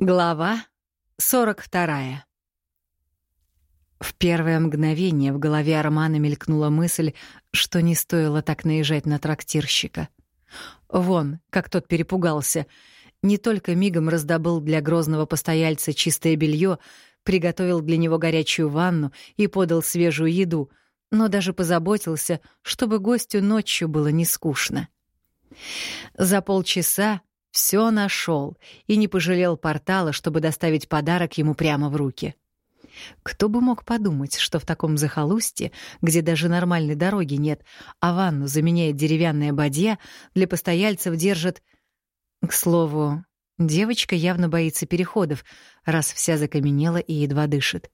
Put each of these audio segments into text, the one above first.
Глава 42. В первое мгновение в голове Армана мелькнула мысль, что не стоило так наезжать на трактирщика. Вон, как тот перепугался. Не только мигом раздобыл для грозного постояльца чистое белье, приготовил для него горячую ванну и подал свежую еду, но даже позаботился, чтобы гостю ночью было не скучно. За полчаса все нашел и не пожалел портала, чтобы доставить подарок ему прямо в руки. Кто бы мог подумать, что в таком захолустье, где даже нормальной дороги нет, а ванну заменяет деревянная бадья, для постояльцев держат... К слову, девочка явно боится переходов, раз вся закаменела и едва дышит.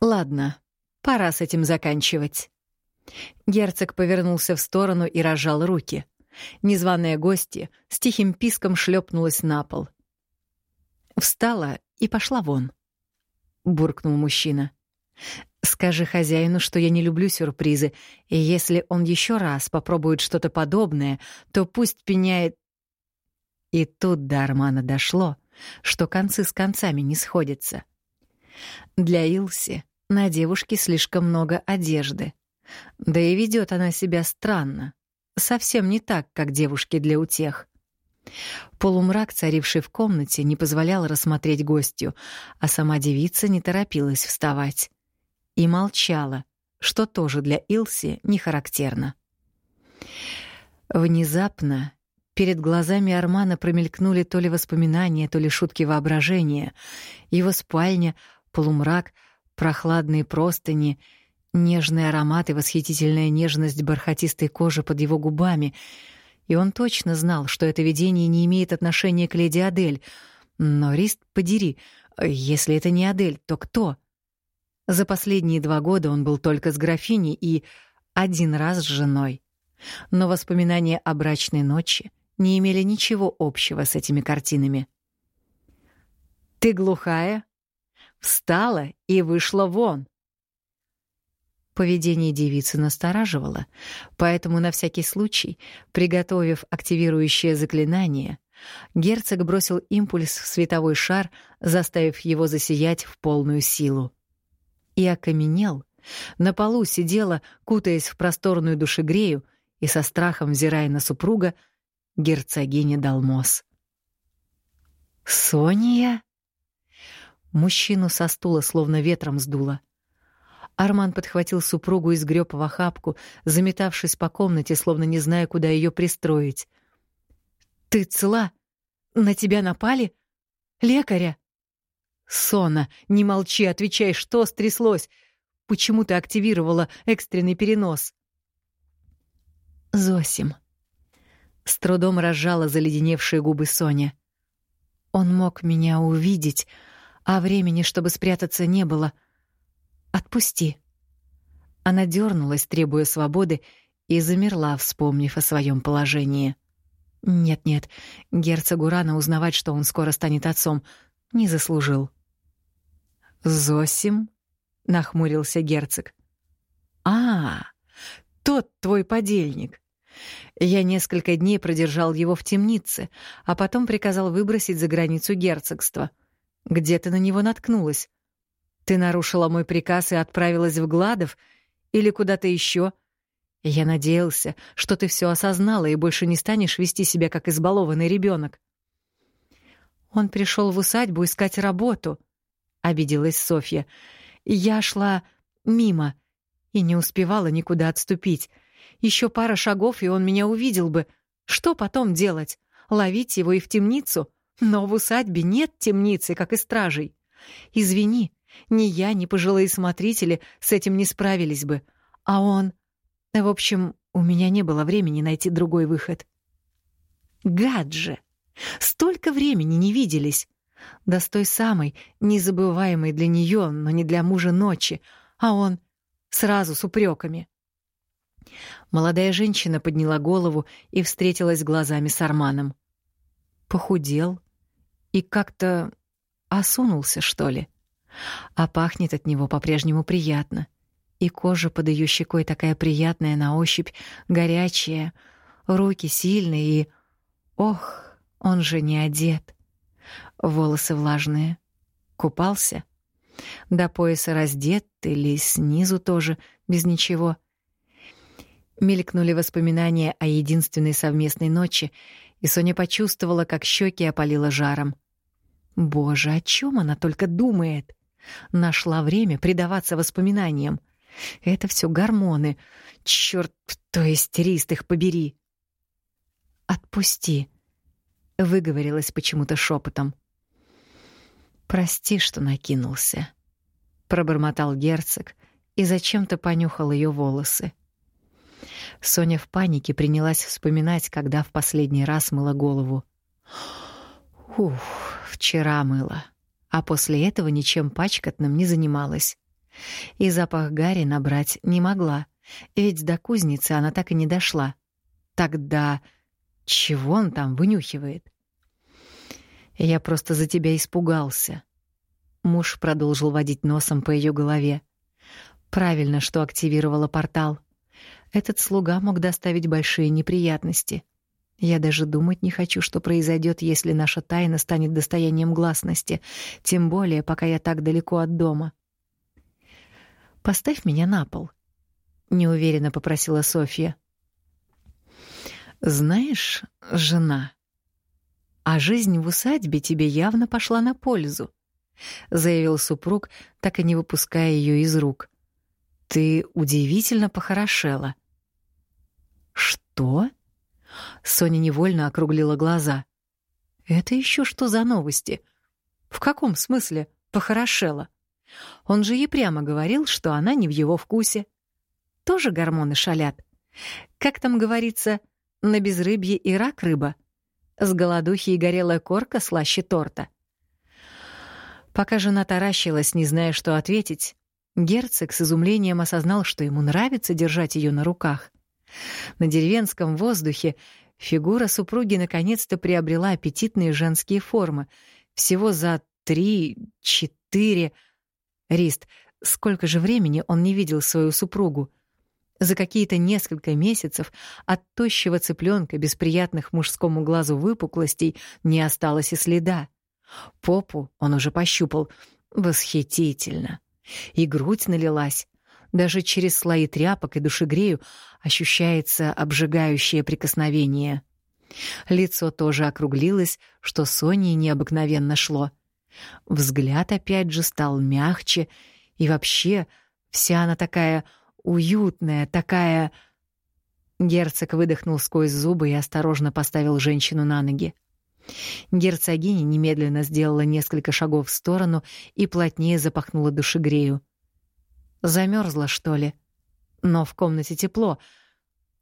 Ладно, пора с этим заканчивать. Герцог повернулся в сторону и разжал руки — Незваная гостья с тихим писком шлепнулась на пол. Встала и пошла вон. Буркнул мужчина. Скажи хозяину, что я не люблю сюрпризы, и если он еще раз попробует что-то подобное, то пусть пеняет... И тут до Армана дошло, что концы с концами не сходятся. Для Илси на девушке слишком много одежды. Да и ведет она себя странно совсем не так, как девушки для утех. Полумрак, царивший в комнате, не позволял рассмотреть гостью, а сама девица не торопилась вставать. И молчала, что тоже для Илси не характерно. Внезапно перед глазами Армана промелькнули то ли воспоминания, то ли шутки воображения. Его спальня, полумрак, прохладные простыни — Нежный аромат и восхитительная нежность бархатистой кожи под его губами. И он точно знал, что это видение не имеет отношения к леди Адель. Но, Рист, подери, если это не Адель, то кто? За последние два года он был только с графиней и один раз с женой. Но воспоминания о брачной ночи не имели ничего общего с этими картинами. «Ты глухая?» Встала и вышла вон. Поведение девицы настораживало, поэтому на всякий случай, приготовив активирующее заклинание, герцог бросил импульс в световой шар, заставив его засиять в полную силу. И окаменел. На полу сидела, кутаясь в просторную душегрею и со страхом взирая на супруга, герцогиня Далмос. «Сония?» Мужчину со стула словно ветром сдуло — Арман подхватил супругу и сгреб в охапку, заметавшись по комнате, словно не зная, куда ее пристроить. «Ты цела? На тебя напали? Лекаря?» «Сона, не молчи, отвечай, что стряслось? Почему ты активировала экстренный перенос?» «Зосим». С трудом разжала заледеневшие губы Соня. «Он мог меня увидеть, а времени, чтобы спрятаться, не было. Отпусти. Она дернулась, требуя свободы, и замерла, вспомнив о своем положении. Нет-нет, герцогу рано узнавать, что он скоро станет отцом, не заслужил. Зосим, нахмурился герцог. А, тот твой подельник. Я несколько дней продержал его в темнице, а потом приказал выбросить за границу герцогства. Где ты на него наткнулась? Ты нарушила мой приказ и отправилась в Гладов или куда-то еще? Я надеялся, что ты все осознала и больше не станешь вести себя как избалованный ребенок. Он пришел в усадьбу искать работу, обиделась Софья. Я шла мимо и не успевала никуда отступить. Еще пара шагов, и он меня увидел бы. Что потом делать? Ловить его и в темницу? Но в усадьбе нет темницы, как и стражей. Извини, ни я, ни пожилые смотрители с этим не справились бы. А он... В общем, у меня не было времени найти другой выход. Гад же! Столько времени не виделись. Да с той самой, незабываемой для нее, но не для мужа ночи. А он сразу с упреками. Молодая женщина подняла голову и встретилась глазами с Арманом. Похудел и как-то осунулся, что ли. А пахнет от него по-прежнему приятно. И кожа под ее щекой такая приятная на ощупь, горячая, руки сильные и... Ох, он же не одет. Волосы влажные. Купался? До пояса раздет или снизу тоже, без ничего. Мелькнули воспоминания о единственной совместной ночи, и Соня почувствовала, как щеки опалило жаром. Боже, о чем она только думает? Нашла время предаваться воспоминаниям. Это все гормоны. Черт, то есть их побери. Отпусти, выговорилась почему-то шепотом. Прости, что накинулся, пробормотал герцог и зачем-то понюхал ее волосы. Соня в панике принялась вспоминать, когда в последний раз мыла голову. Ух, вчера мыла, а после этого ничем пачкатным не занималась. И запах гари набрать не могла, ведь до кузницы она так и не дошла. Тогда чего он там вынюхивает? Я просто за тебя испугался. Муж продолжил водить носом по ее голове. Правильно, что активировала портал. Этот слуга мог доставить большие неприятности. Я даже думать не хочу, что произойдет, если наша тайна станет достоянием гласности, тем более, пока я так далеко от дома. Поставь меня на пол, неуверенно попросила Софья. Знаешь, жена, а жизнь в усадьбе тебе явно пошла на пользу, заявил супруг, так и не выпуская ее из рук. Ты удивительно похорошела. Что? Соня невольно округлила глаза. Это еще что за новости? В каком смысле похорошела? Он же ей прямо говорил, что она не в его вкусе. Тоже гормоны шалят. Как там говорится, на безрыбье и рак рыба. С голодухи и горелая корка слаще торта. Пока жена таращилась, не зная, что ответить, герцог с изумлением осознал, что ему нравится держать ее на руках. На деревенском воздухе фигура супруги наконец-то приобрела аппетитные женские формы. Всего за три-четыре Рист, сколько же времени он не видел свою супругу? За какие-то несколько месяцев от тощего цыпленка без приятных мужскому глазу выпуклостей не осталось и следа. Попу он уже пощупал. Восхитительно. И грудь налилась. Даже через слои тряпок и душегрею ощущается обжигающее прикосновение. Лицо тоже округлилось, что Соне необыкновенно шло — Взгляд опять же стал мягче, и вообще вся она такая уютная, такая... Герцог выдохнул сквозь зубы и осторожно поставил женщину на ноги. Герцогиня немедленно сделала несколько шагов в сторону и плотнее запахнула душегрею. Замерзла, что ли? Но в комнате тепло.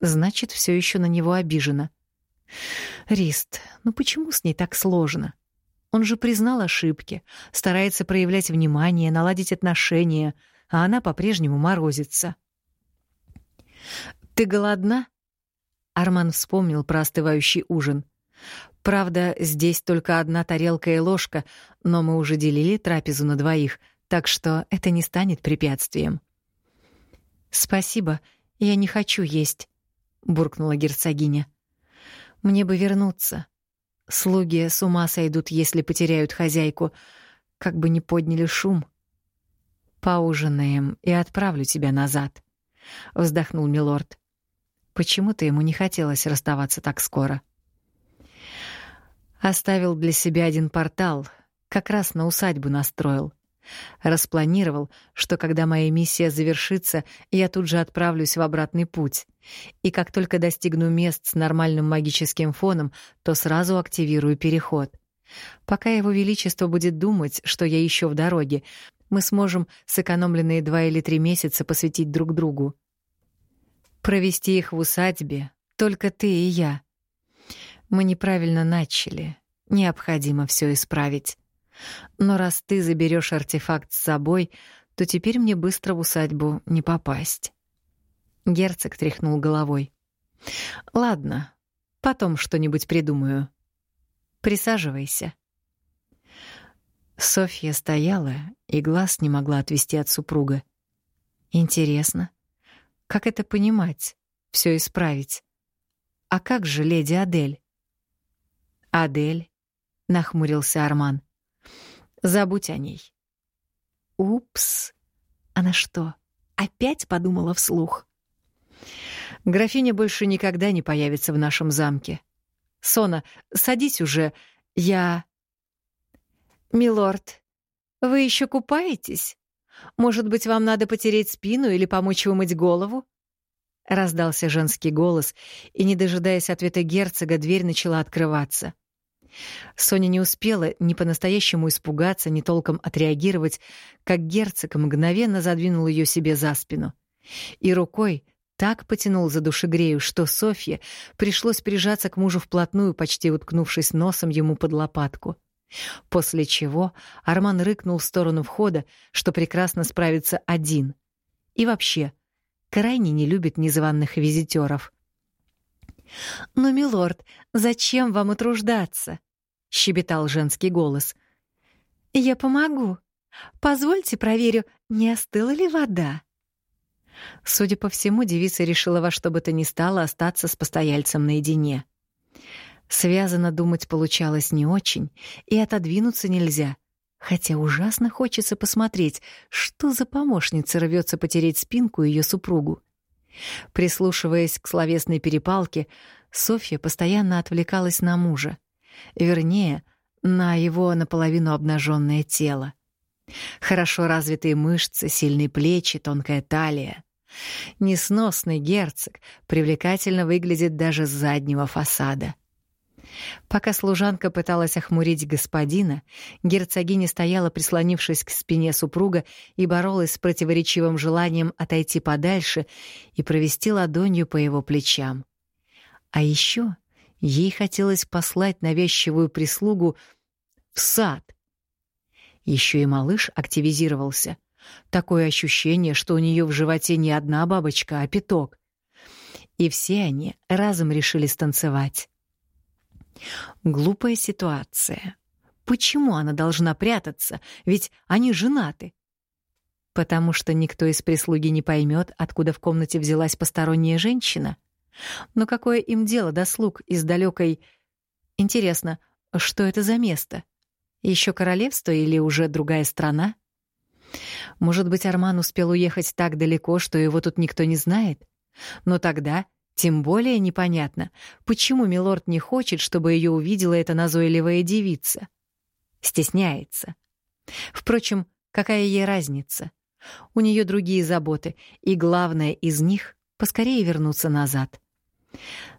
Значит, все еще на него обижена. Рист, ну почему с ней так сложно? Он же признал ошибки, старается проявлять внимание, наладить отношения, а она по-прежнему морозится. «Ты голодна?» Арман вспомнил про остывающий ужин. «Правда, здесь только одна тарелка и ложка, но мы уже делили трапезу на двоих, так что это не станет препятствием». «Спасибо, я не хочу есть», — буркнула герцогиня. «Мне бы вернуться. Слуги с ума сойдут, если потеряют хозяйку, как бы не подняли шум. Поужинаем и отправлю тебя назад, вздохнул милорд. Почему-то ему не хотелось расставаться так скоро. Оставил для себя один портал, как раз на усадьбу настроил. Распланировал, что когда моя миссия завершится, я тут же отправлюсь в обратный путь. И как только достигну мест с нормальным магическим фоном, то сразу активирую переход. Пока его величество будет думать, что я еще в дороге, мы сможем сэкономленные два или три месяца посвятить друг другу. Провести их в усадьбе только ты и я. Мы неправильно начали. Необходимо все исправить. Но раз ты заберешь артефакт с собой, то теперь мне быстро в усадьбу не попасть. Герцог тряхнул головой. Ладно, потом что-нибудь придумаю. Присаживайся. Софья стояла и глаз не могла отвести от супруга. Интересно, как это понимать, все исправить? А как же леди Адель? Адель, нахмурился Арман. Забудь о ней. Упс. Она что, опять подумала вслух? Графиня больше никогда не появится в нашем замке. Сона, садись уже. Я... Милорд, вы еще купаетесь? Может быть, вам надо потереть спину или помочь вымыть голову? Раздался женский голос, и, не дожидаясь ответа герцога, дверь начала открываться. Соня не успела ни по-настоящему испугаться, ни толком отреагировать, как герцог мгновенно задвинул ее себе за спину. И рукой так потянул за душегрею, что Софье пришлось прижаться к мужу вплотную, почти уткнувшись носом ему под лопатку. После чего Арман рыкнул в сторону входа, что прекрасно справится один. И вообще, крайне не любит незваных визитеров. «Но, милорд, зачем вам утруждаться?» — щебетал женский голос. «Я помогу. Позвольте проверю, не остыла ли вода». Судя по всему, девица решила во что бы то ни стало остаться с постояльцем наедине. Связано думать получалось не очень, и отодвинуться нельзя — хотя ужасно хочется посмотреть, что за помощница рвется потереть спинку ее супругу. Прислушиваясь к словесной перепалке, Софья постоянно отвлекалась на мужа, вернее, на его наполовину обнаженное тело. Хорошо развитые мышцы, сильные плечи, тонкая талия. Несносный герцог привлекательно выглядит даже с заднего фасада. Пока служанка пыталась охмурить господина, герцогиня стояла, прислонившись к спине супруга, и боролась с противоречивым желанием отойти подальше и провести ладонью по его плечам. А еще ей хотелось послать навязчивую прислугу в сад. Еще и малыш активизировался. Такое ощущение, что у нее в животе не одна бабочка, а пяток. И все они разом решили станцевать. Глупая ситуация. Почему она должна прятаться? Ведь они женаты. Потому что никто из прислуги не поймет, откуда в комнате взялась посторонняя женщина. Но какое им дело до слуг из далекой... Интересно, что это за место? Еще королевство или уже другая страна? Может быть, Арман успел уехать так далеко, что его тут никто не знает? Но тогда тем более непонятно, почему милорд не хочет, чтобы ее увидела эта назойливая девица. Стесняется. Впрочем, какая ей разница? У нее другие заботы, и главное из них — поскорее вернуться назад.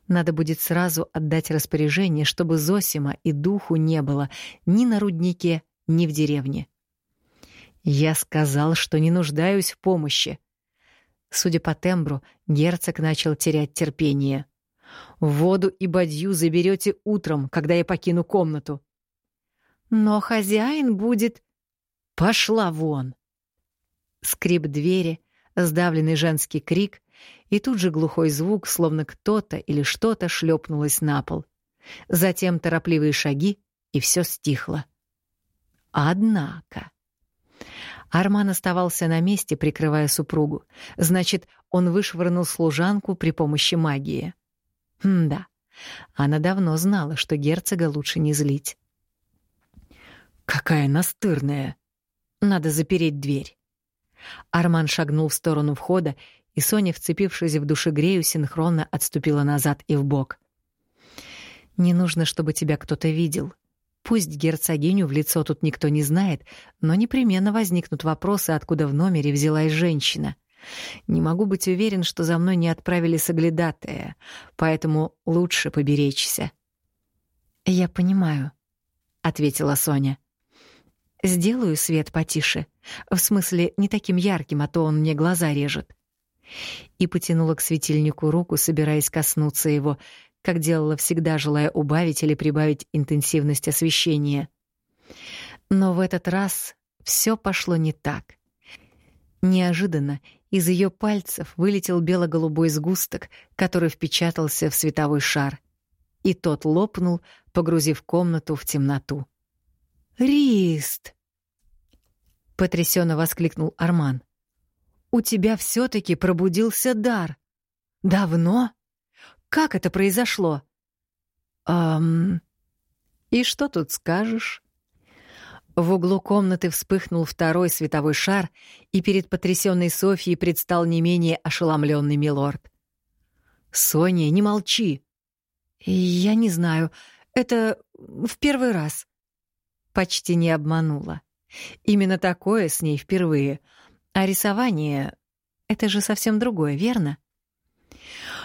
Надо будет сразу отдать распоряжение, чтобы Зосима и духу не было ни на руднике, ни в деревне. Я сказал, что не нуждаюсь в помощи, Судя по тембру, герцог начал терять терпение. «Воду и бадью заберете утром, когда я покину комнату». «Но хозяин будет...» «Пошла вон!» Скрип двери, сдавленный женский крик и тут же глухой звук, словно кто-то или что-то шлепнулось на пол. Затем торопливые шаги, и все стихло. Однако... Арман оставался на месте, прикрывая супругу. Значит, он вышвырнул служанку при помощи магии. М да, она давно знала, что герцога лучше не злить. «Какая настырная! Надо запереть дверь!» Арман шагнул в сторону входа, и Соня, вцепившись в душегрею, синхронно отступила назад и вбок. «Не нужно, чтобы тебя кто-то видел», Пусть герцогиню в лицо тут никто не знает, но непременно возникнут вопросы, откуда в номере взялась женщина. Не могу быть уверен, что за мной не отправили соглядатая, поэтому лучше поберечься. «Я понимаю», — ответила Соня. «Сделаю свет потише. В смысле, не таким ярким, а то он мне глаза режет». И потянула к светильнику руку, собираясь коснуться его, как делала всегда, желая убавить или прибавить интенсивность освещения. Но в этот раз все пошло не так. Неожиданно из ее пальцев вылетел бело-голубой сгусток, который впечатался в световой шар. И тот лопнул, погрузив комнату в темноту. «Рист!» — потрясенно воскликнул Арман. «У тебя все-таки пробудился дар. Давно?» Как это произошло? Эм... И что тут скажешь? В углу комнаты вспыхнул второй световой шар, и перед потрясенной Софией предстал не менее ошеломленный милорд. «Соня, не молчи!» «Я не знаю. Это в первый раз». Почти не обманула. Именно такое с ней впервые. А рисование — это же совсем другое, верно?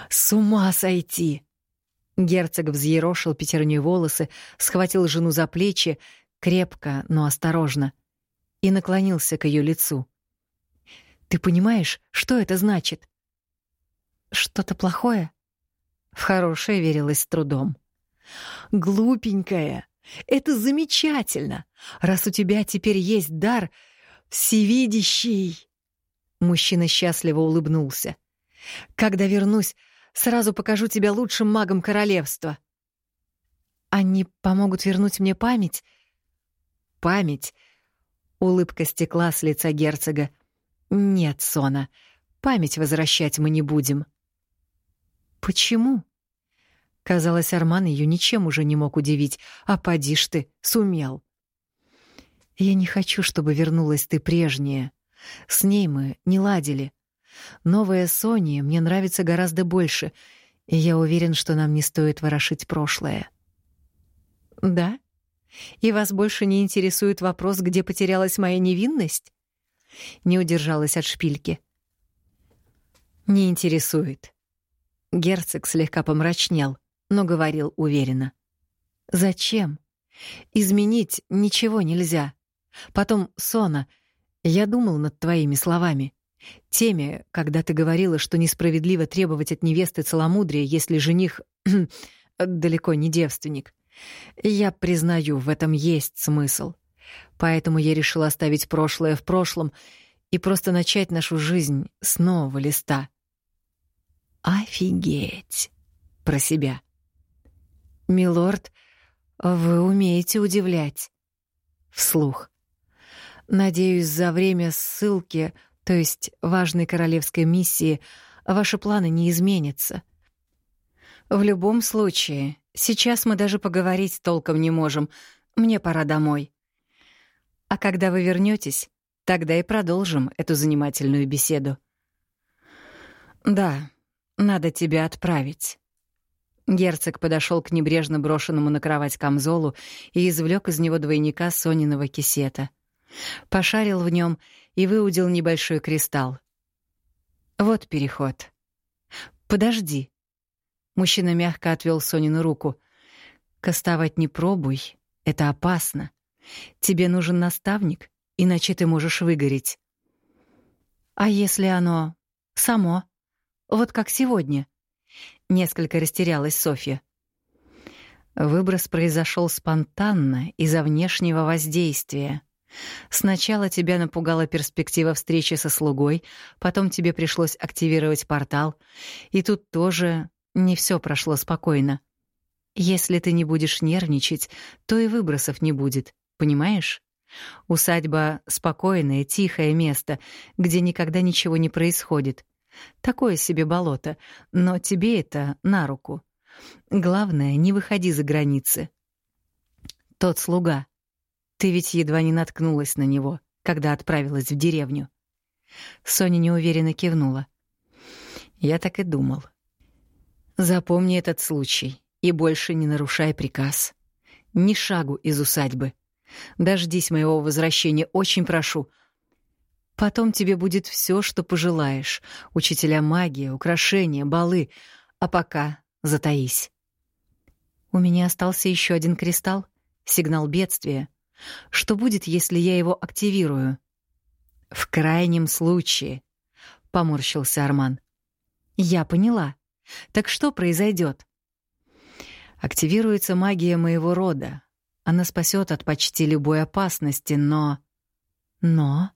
«С ума сойти!» Герцог взъерошил пятерню волосы, схватил жену за плечи, крепко, но осторожно, и наклонился к ее лицу. «Ты понимаешь, что это значит?» «Что-то плохое?» В хорошее верилось с трудом. «Глупенькая, это замечательно, раз у тебя теперь есть дар всевидящий!» Мужчина счастливо улыбнулся. «Когда вернусь, сразу покажу тебя лучшим магом королевства». «Они помогут вернуть мне память?» «Память?» Улыбка стекла с лица герцога. «Нет, Сона, память возвращать мы не будем». «Почему?» Казалось, Арман ее ничем уже не мог удивить. А поди ж ты, сумел. «Я не хочу, чтобы вернулась ты прежняя. С ней мы не ладили. Новая Соня мне нравится гораздо больше, и я уверен, что нам не стоит ворошить прошлое». «Да? И вас больше не интересует вопрос, где потерялась моя невинность?» Не удержалась от шпильки. «Не интересует». Герцог слегка помрачнел но говорил уверенно. «Зачем? Изменить ничего нельзя. Потом, Сона, я думал над твоими словами. Теми, когда ты говорила, что несправедливо требовать от невесты целомудрия, если жених далеко не девственник. Я признаю, в этом есть смысл. Поэтому я решила оставить прошлое в прошлом и просто начать нашу жизнь с нового листа. Офигеть! Про себя. «Милорд, вы умеете удивлять». Вслух. «Надеюсь, за время ссылки, то есть важной королевской миссии, ваши планы не изменятся. В любом случае, сейчас мы даже поговорить толком не можем. Мне пора домой. А когда вы вернетесь, тогда и продолжим эту занимательную беседу. Да, надо тебя отправить. Герцог подошел к небрежно брошенному на кровать камзолу и извлек из него двойника Сониного кисета. Пошарил в нем и выудил небольшой кристалл. Вот переход. Подожди. Мужчина мягко отвел Сонину руку. Кастовать не пробуй, это опасно. Тебе нужен наставник, иначе ты можешь выгореть. А если оно само? Вот как сегодня? Несколько растерялась Софья. Выброс произошел спонтанно из-за внешнего воздействия. Сначала тебя напугала перспектива встречи со слугой, потом тебе пришлось активировать портал, и тут тоже не все прошло спокойно. Если ты не будешь нервничать, то и выбросов не будет, понимаешь? Усадьба — спокойное, тихое место, где никогда ничего не происходит. Такое себе болото, но тебе это на руку. Главное, не выходи за границы. Тот слуга. Ты ведь едва не наткнулась на него, когда отправилась в деревню. Соня неуверенно кивнула. Я так и думал. Запомни этот случай и больше не нарушай приказ. Ни шагу из усадьбы. Дождись моего возвращения, очень прошу — Потом тебе будет все, что пожелаешь. Учителя магии, украшения, балы. А пока затаись. У меня остался еще один кристалл. Сигнал бедствия. Что будет, если я его активирую? В крайнем случае, — поморщился Арман. Я поняла. Так что произойдет? Активируется магия моего рода. Она спасет от почти любой опасности, но... Но...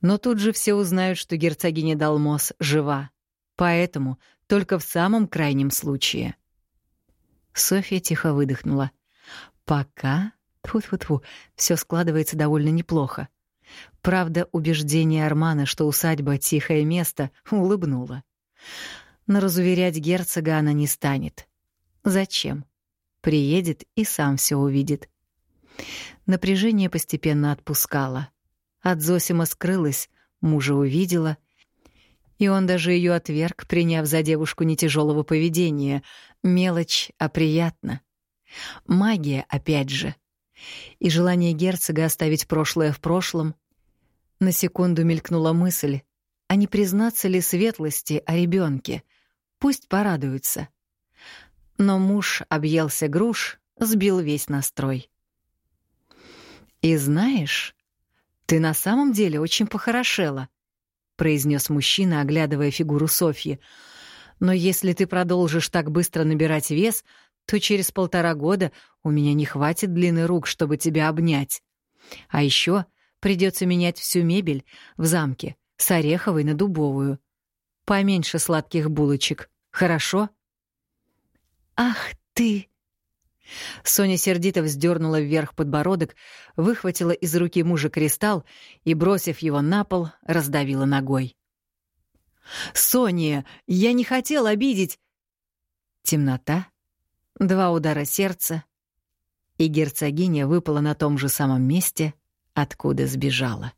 Но тут же все узнают, что герцогиня Далмос жива. Поэтому только в самом крайнем случае. Софья тихо выдохнула. Пока, тьфу-тьфу-тьфу, все складывается довольно неплохо. Правда, убеждение Армана, что усадьба — тихое место, улыбнула. Но разуверять герцога она не станет. Зачем? Приедет и сам все увидит. Напряжение постепенно отпускало. От Зосима скрылась, мужа увидела, и он даже ее отверг, приняв за девушку не тяжелого поведения. Мелочь, а приятно. Магия, опять же. И желание герцога оставить прошлое в прошлом. На секунду мелькнула мысль, а не признаться ли светлости о ребенке? Пусть порадуются. Но муж объелся груш, сбил весь настрой. «И знаешь, ты на самом деле очень похорошела», — произнес мужчина, оглядывая фигуру Софьи. «Но если ты продолжишь так быстро набирать вес, то через полтора года у меня не хватит длины рук, чтобы тебя обнять. А еще придется менять всю мебель в замке с ореховой на дубовую. Поменьше сладких булочек, хорошо?» «Ах ты!» Соня сердито вздернула вверх подбородок, выхватила из руки мужа кристалл и, бросив его на пол, раздавила ногой. «Соня, я не хотел обидеть!» Темнота, два удара сердца, и герцогиня выпала на том же самом месте, откуда сбежала.